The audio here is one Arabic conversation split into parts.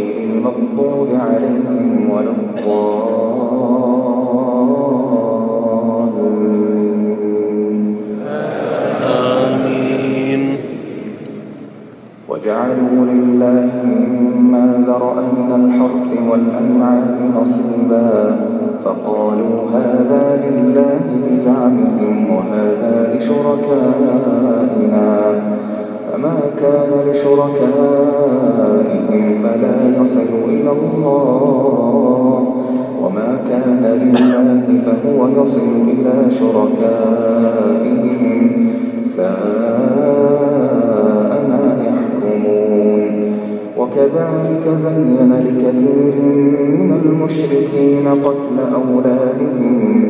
غير المغضوب عليهم ولا الضالين. آمين وجعلوا لله مما ذرأ من الحرث والأنعام نصيبا. فقالوا هذا لله بزعمهم وهذا لشركائنا. فما كان لشركائهم فلا يصل إلى الله. وما كان لله فهو يصل إلى شركائهم. ساء ما يحكمون. وكذلك زين لكثير من المشركين قتل أولادهم.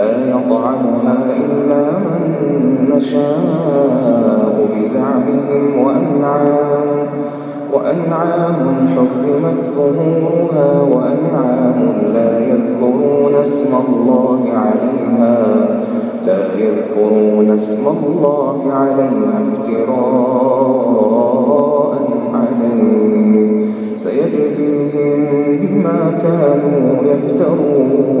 لا يطعمها إلا من نشاء بزعمهم وأنعام وأنعام حرمت ظهورها وأنعام لا يذكرون اسم الله عليها لا يذكرون اسم الله عليها افتراء عليه. سيجزيهم بما كانوا يفترون.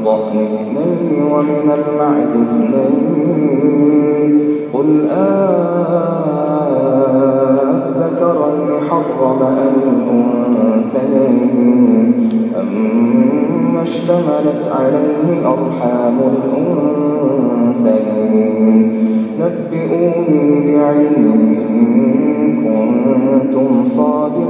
الضأن اثنين ومن المعز اثنين. قل أذكرين حرم أم الأنثيين. أما اشتملت عليه أرحام الأنثيين. نبئوني بعلم إن كنتم صادقين.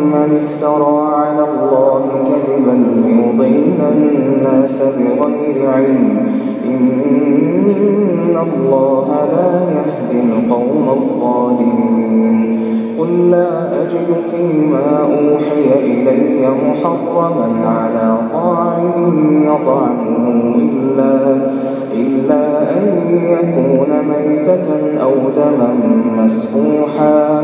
افترى على الله كذبا ليضل الناس بغير علم. إن الله لا يهدي القوم الظالمين. قل لا أجد فيما أوحي إلي محرما على طاعم يطعمه إلا إلا أن يكون ميتة أو دما مسفوحا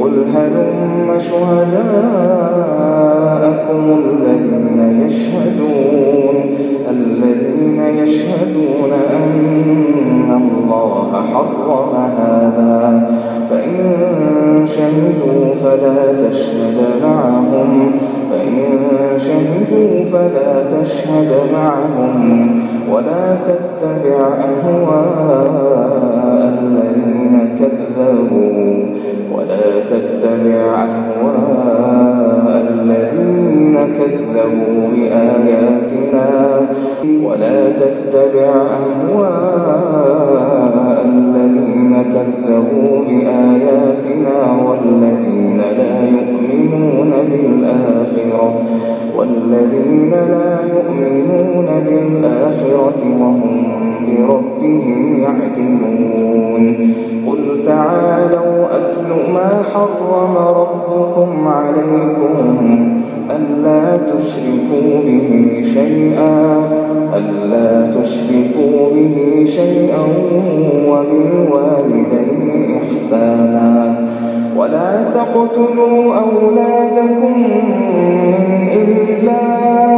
قل هلم شهداءكم الذين يشهدون الذين يشهدون أن الله حرم هذا. فإن شهدوا فلا تشهد معهم فإن شهدوا فلا تشهد معهم. ولا تتبع أهواء الذين كذبوا. ولا تتبع أهواء الذين كذبوا بآياتنا. ولا تتبع أهواء الذين كذبوا بآياتنا والذين لا يؤمنون بالآخرة. والذين لا يؤمنون بالآخرة وهم بربهم يعدلون. قل تعالوا أتل ما حرم ربكم عليكم ألا تشركوا به شيئا ألا تشركوا به شيئا وبالوالدين إحسانا. ولا تقتلوا أولادكم من إملاق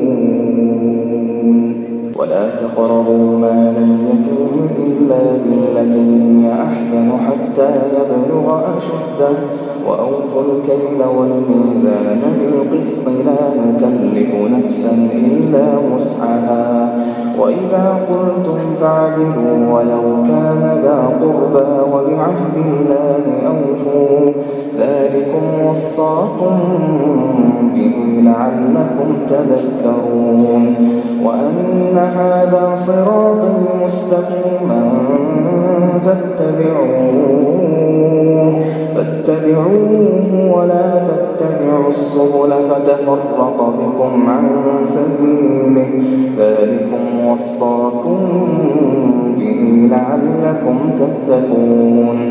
ولا تقربوا مال اليتيم إلا بالتي هي أحسن حتى يبلغ أشده. وأوفوا الكيل والميزان بالقسط لا نكلف نفسا إلا وسعها. وإذا قلتم فاعدلوا ولو كان ذا قربى وبعهد الله أوفوا. ذلكم وصاكم لعلكم تذكرون وأن هذا صراطي مستقيما فاتبعوه فاتبعوه ولا تتبعوا السبل فتفرق بكم عن سبيله. ذلكم وصاكم به لعلكم تتقون.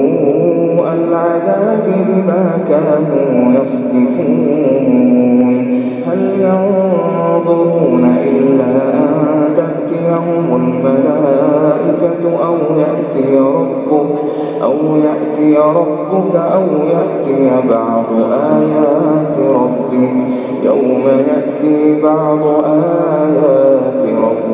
العذاب بما كانوا يصدفون هل ينظرون إلا أن تأتيهم الملائكة أو يأتي ربك أو يأتي ربك أو يأتي بعض آيات ربك؟ يوم يأتي بعض آيات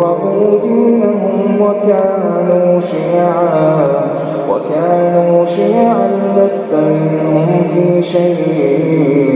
فرقوا دينهم وكانوا شيعا وكانوا شيعا لست منهم في شيء.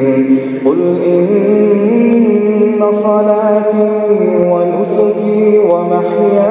قل إن صلاتي ونسكي ومحياي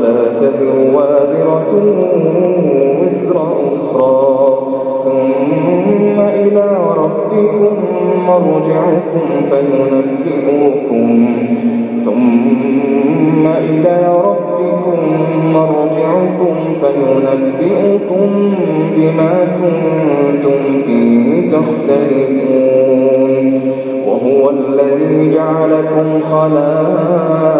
ولا تزر وازرة وزر أخرى. ثم إلى ربكم مرجعكم فينبئكم. ثم إلى ربكم مرجعكم فينبئكم بما كنتم فيه تختلفون. وهو الذي جعلكم خلائف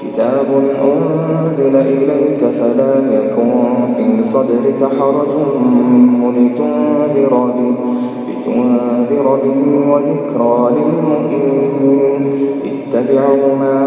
كتاب أنزل إليك فلا يكن في صدرك حرج منه لتنذر به لتنذر به وذكرى للمؤمنين. اتبعوا ما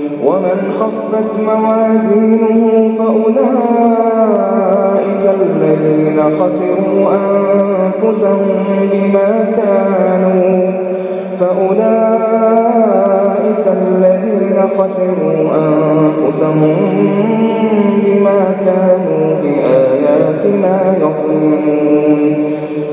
ومن خفت موازينه فأولئك الذين خسروا أنفسهم بما كانوا فأولئك الذين خسروا أنفسهم بما كانوا بآياتنا يظلمون.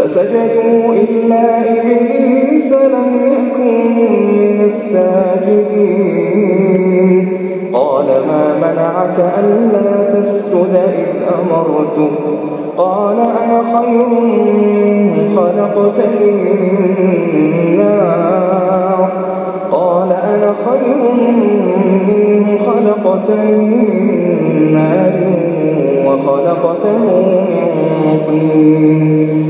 فسجدوا إلا إبليس لم يكن من الساجدين. قال ما منعك ألا تسجد إذ أمرتك؟ قال أنا خير خلقتني من نار. قال أنا خير منه خلقتني من نار وخلقته من طين.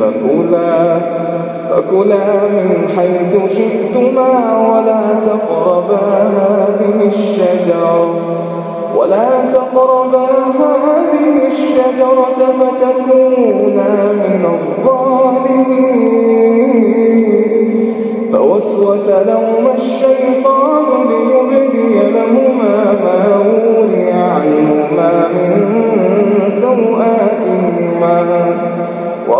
فكلا فكلا من حيث شئتما ولا تقربا هذه الشجرة ولا تقربا هذه الشجرة فتكونا من الظالمين. فوسوس لهما الشيطان ليبدي لهما ما ولي عنهما من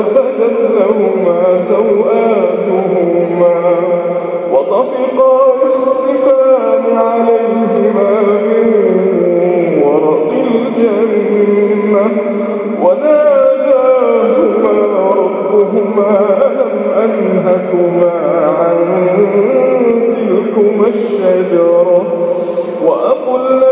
بدت لهما سوآتهما وطفقا يخصفان عليهما من ورق الجنة. وناداهما ربهما ألم أنهكما عن تلكما الشجرة وأقل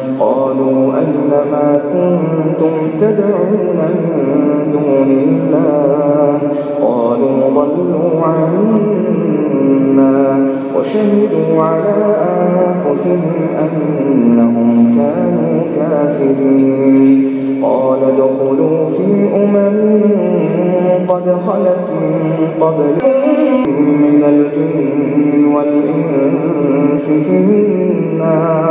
قالوا أين ما كنتم تدعون من دون الله؟ قالوا ضلوا عنا وشهدوا على أنفسهم أنهم كانوا كافرين. قال ادخلوا في أمم قد خلت من قبلكم من الجن والإنس في النار.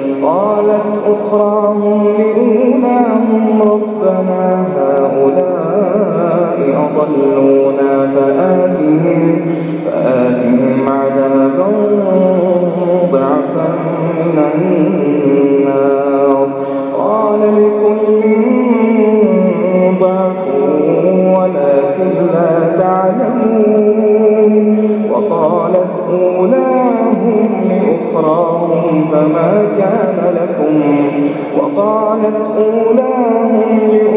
قالت أخراهم لأولاهم ربنا هؤلاء أضلونا فآتهم, فآتهم عذابا ضعفا من النار. قال لكل ضعف ولكن لا تعلمون أخراهم فما كان لكم وقالت أولاهم لأولاهم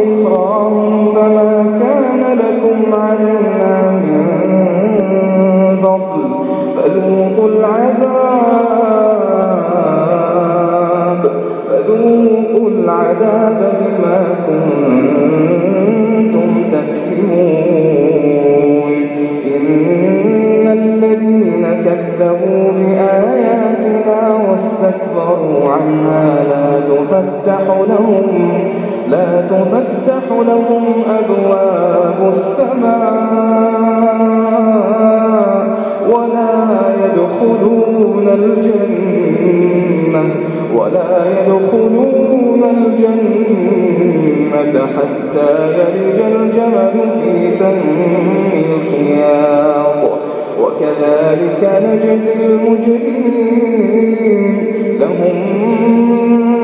تفتح لهم لا تفتح لهم أبواب السماء ولا يدخلون الجنة ولا يدخلون الجنة حتى يلج الجمل في سم الخياط. وكذلك نجزي المجرمين لهم جهنم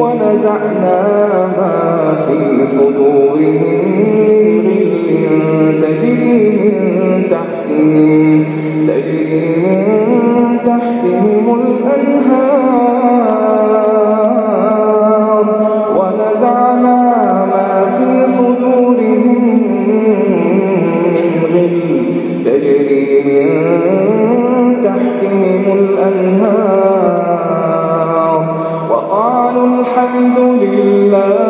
ونزعنا ما في صدورهم من غل تجري من تحتهم تجري من تحتهم لله.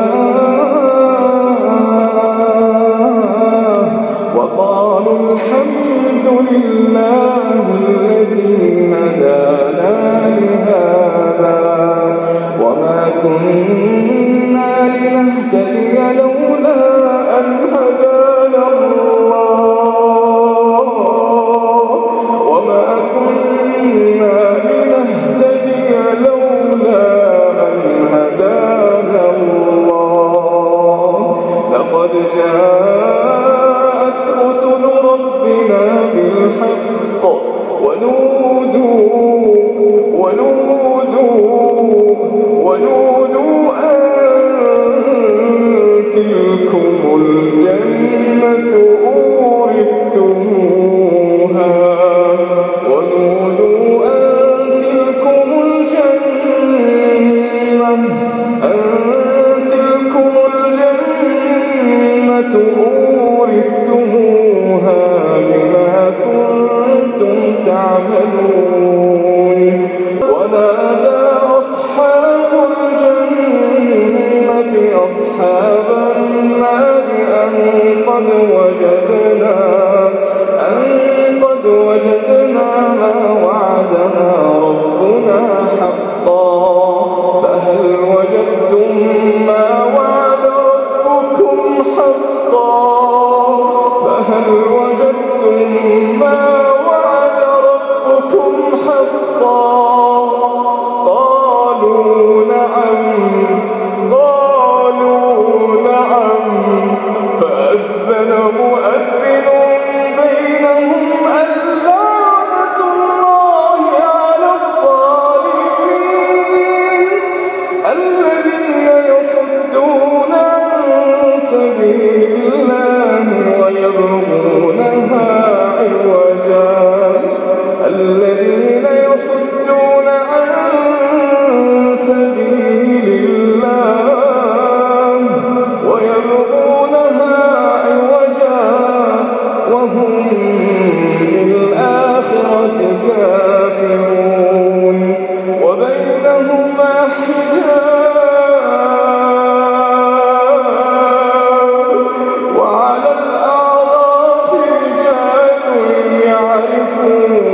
Oh.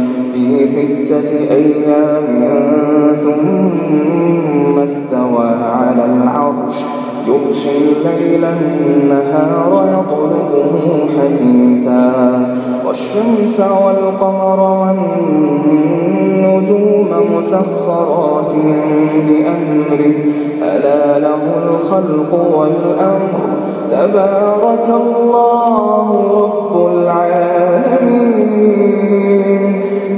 في ستة أيام ثم استوى على العرش يغشي الليل النهار يطلبه حديثا والشمس والقمر والنجوم مسخرات بأمره. ألا له الخلق والأمر. تبارك الله رب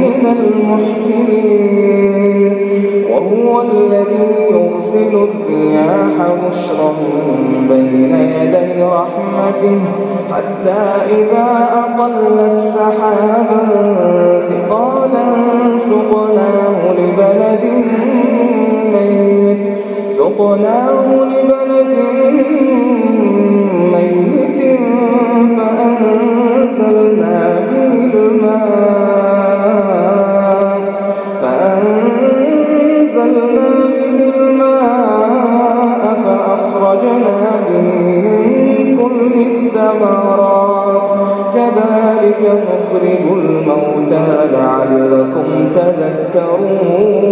من المحسنين وهو الذي يرسل الرياح بشرا بين يدي رحمته حتى إذا أقلت سحابا ثقالا سقناه لبلد ميت سقناه لبلد لعلكم تذكرون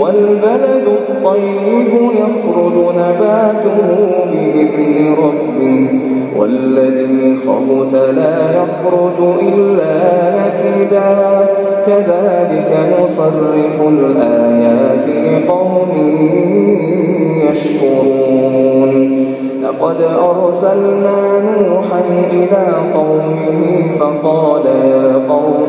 والبلد الطيب يخرج نباته بإذن ربه والذي خبث لا يخرج إلا نكدا كذلك نصرف الآيات لقوم يشكرون لقد أرسلنا نوحا إلى قومه فقال يا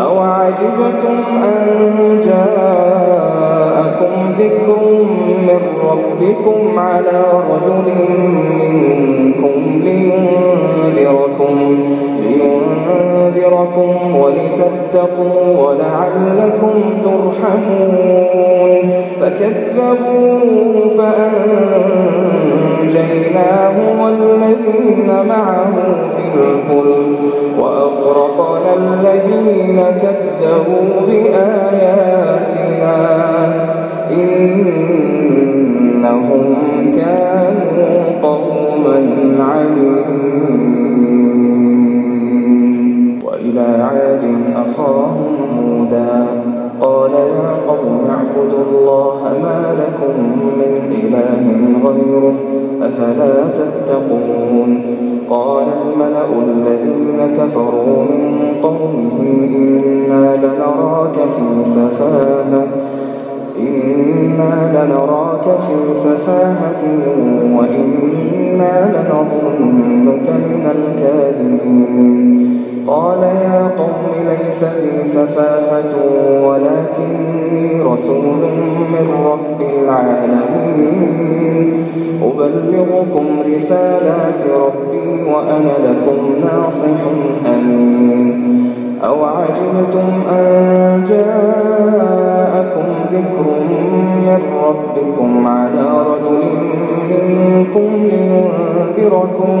أو عجبتم أن جاءكم ذكر من ربكم على رجل منكم لينذركم, لينذركم ولتتقوا ولعلكم ترحمون. فكذبوا فأنجيناه والذين معه في الفلك وأغرقنا الذين كذبوا بآياتنا إنهم كانوا قوما عمين وإلى عاد الله ما لكم من إله غيره أفلا تتقون قال الملأ الذين كفروا من قومه إنا لنراك في سفاهة إنا لنراك في سفاهة وإنا لنظنك من الكاذبين قال يا قوم ليس لي سفاهة ولكني رسول من رب العالمين. أبلغكم رسالات ربي وأنا لكم ناصح أمين. أو عجبتم أن جاءكم ذكر من ربكم على رجل منكم لينذركم؟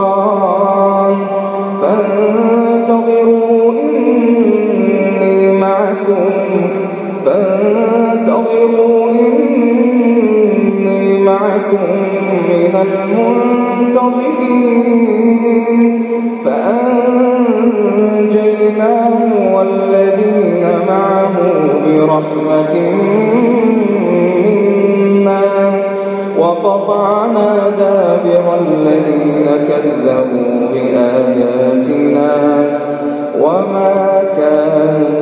المنتظرين. فأنجيناه والذين معه برحمة منا. وقطعنا دابر الذين كذبوا بآياتنا. وما كانوا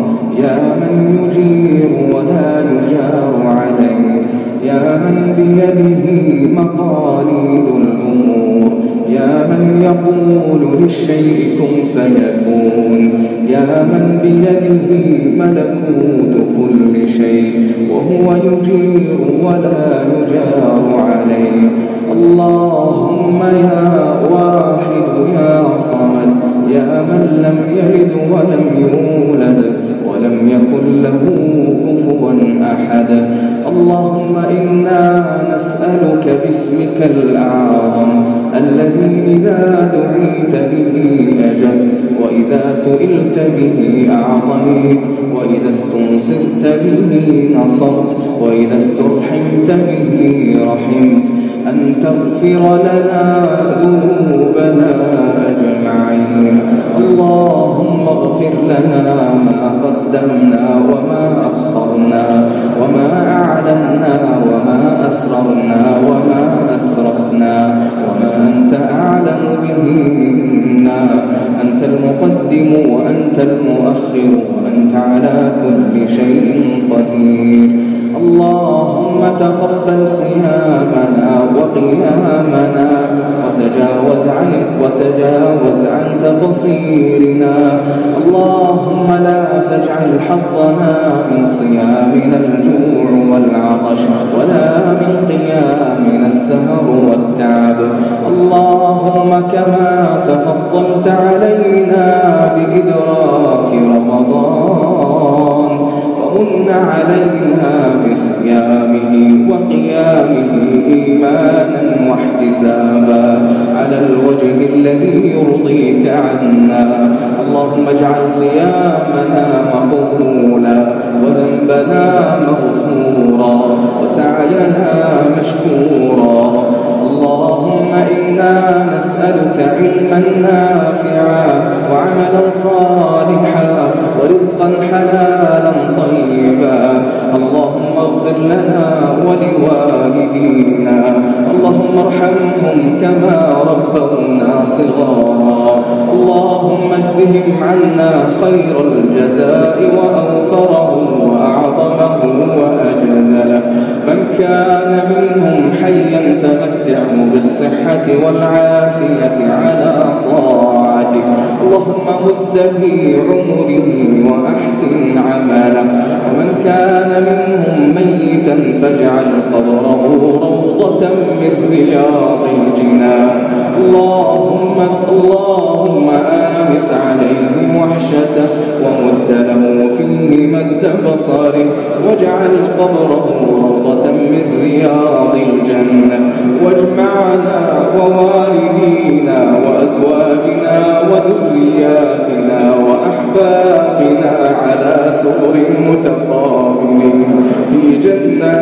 يا من يجير ولا يجار عليه يا من بيده مقاليد الأمور يا من يقول للشيء كن فيكون يا من بيده ملكوت كل شيء وهو يجير ولا يجار عليه. اللهم يا واحد يا صمد يا من لم يلد ولم يولد ولم يكن له كفوا أحد. اللهم إنا نسألك باسمك الأعظم الذي إذا دعيت به أجبت وإذا سئلت به أعطيت وإذا استنصرت به نصرت وإذا استرحمت به رحمت. أن تغفر لنا ذنوبنا اللهم اغفر لنا ما قدمنا وما أخرنا وما أعلنا وما أسررنا وما أسرفنا وما أنت أعلم به منا. أنت المقدم وأنت المؤخر وأنت على كل شيء قدير. اللهم تقبل صيامنا وقيامنا. وتجاوز عن وتجاوز عن تقصيرنا. اللهم لا تجعل حظنا من صيامنا الجوع والعطش ولا من قيامنا السهر والتعب. اللهم كما تفضلت علينا بإدراك رمضان. فمن علينا بصيامه وقيامه إيمانا واحتسابا على الوجه الذي يرضيك عنا اللهم اجعل صيامنا مقبولا وذنبنا مغفورا وسعينا مشكورا اللهم إنا نسألك علما نافعا وعملا صالحا ورزقا حلالا طيبا. اللهم اغفر لنا ولوالدينا. اللهم ارحمهم كما ربونا صغارا. اللهم اجزهم عنا خير الجزاء وأوفره وأعظمه وأجزله. من كان منهم حيا تمتعه بالصحة والعافية على طاعتك اللهم مد في عمره وأحسن عمله. ومن كان منهم ميتا فاجعل قبره روضة من رياض الجنان اللهم اللهم آنس عليه وحشته ومد له فيه مد بصره. واجعل قبره روضة من رياض الجنة واجمعنا ووالدينا وأزواجنا وذرياتنا وأحبابنا على سرر متقابلين في جنات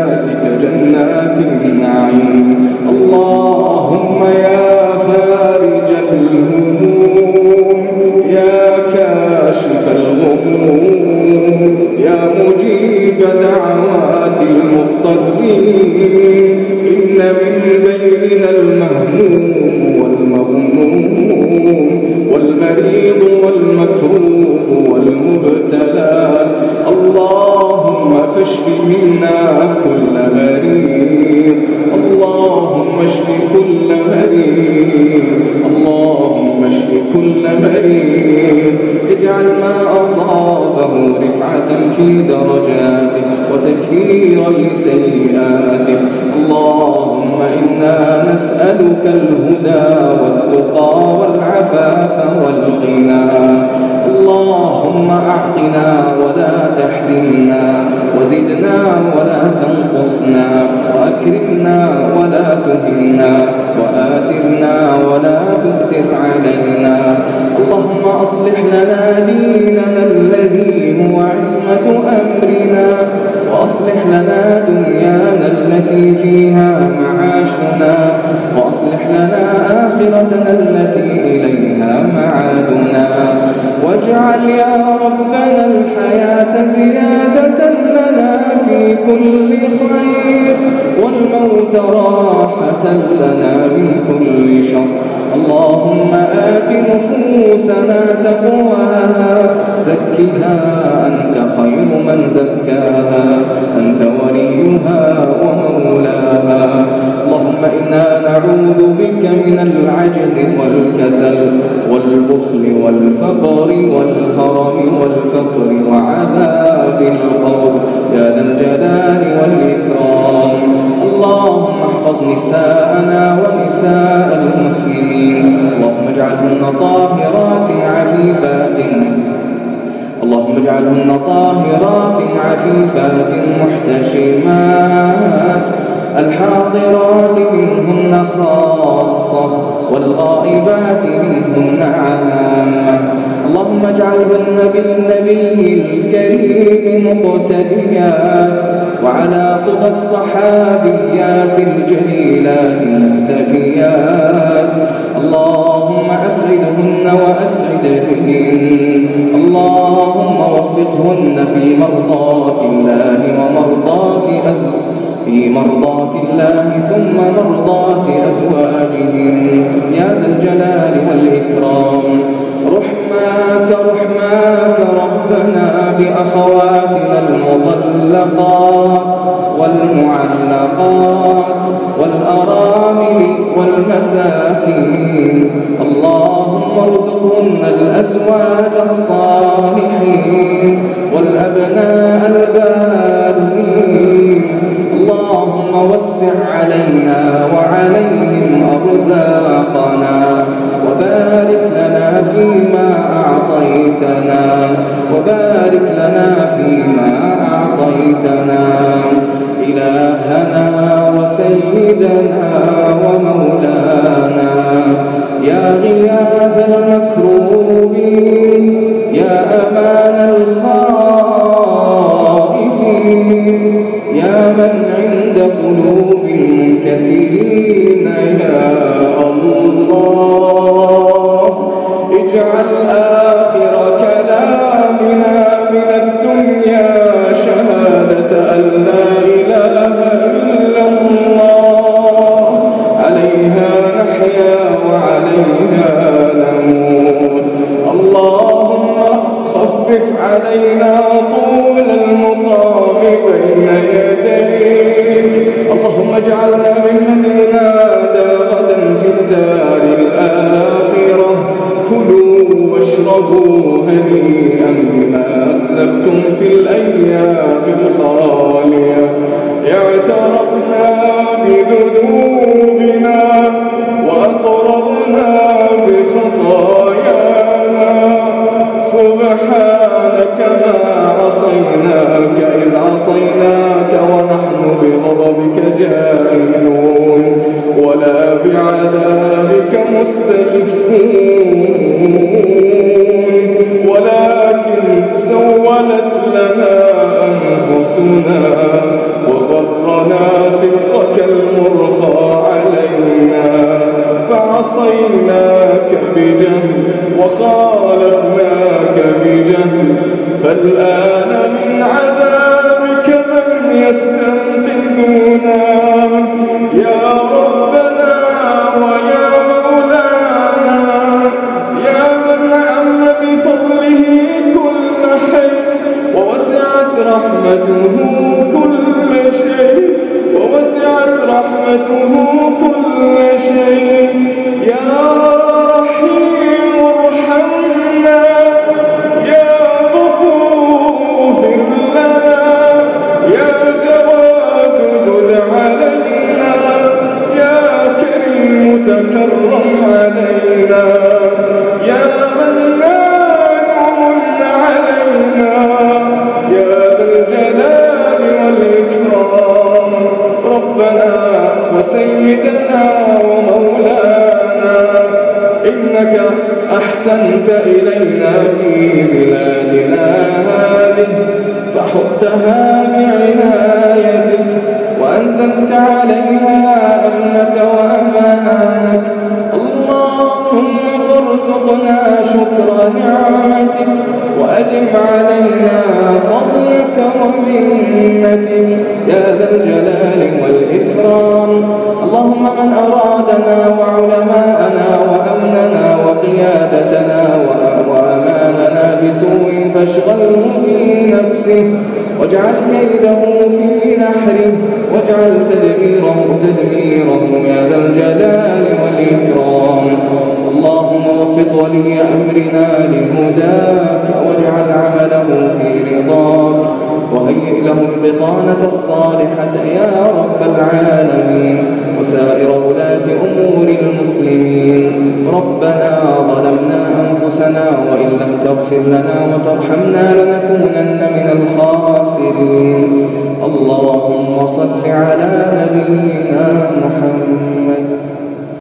نعوذ بك من العجز والكسل والبخل والفقر والهرم والفقر وعذاب القبر. يا ذا الجلال والإكرام. اللهم احفظ نساءنا ونساء المسلمين. اللهم اجعلهن طاهرات عفيفات. اللهم اجعلهن طاهرات عفيفات محتشمات. الحاضرات منهن خاصة والغائبات منهن عامة. اللهم اجعلهن بالنبي الكريم مقتديات وعلى خطى الصحابيات الجليلات مقتفيات اللهم أسعدهن وأسعدهن. اللهم وفقهن في مرضاة الله ومرضاة أزواجهن في مرضات الله ثم مرضات أزواجهم. يا ذا الجلال والإكرام. رحماك رحماك ربنا بأخواتنا المطلقات والمعلقات والأرامل والمساكين. اللهم ارزقهن الأزواج الصالحين والأبناء البالين ووسع علينا وعليهم أرزاقنا وبارك لنا فيما أعطيتنا وبارك لنا فيما أعطيتنا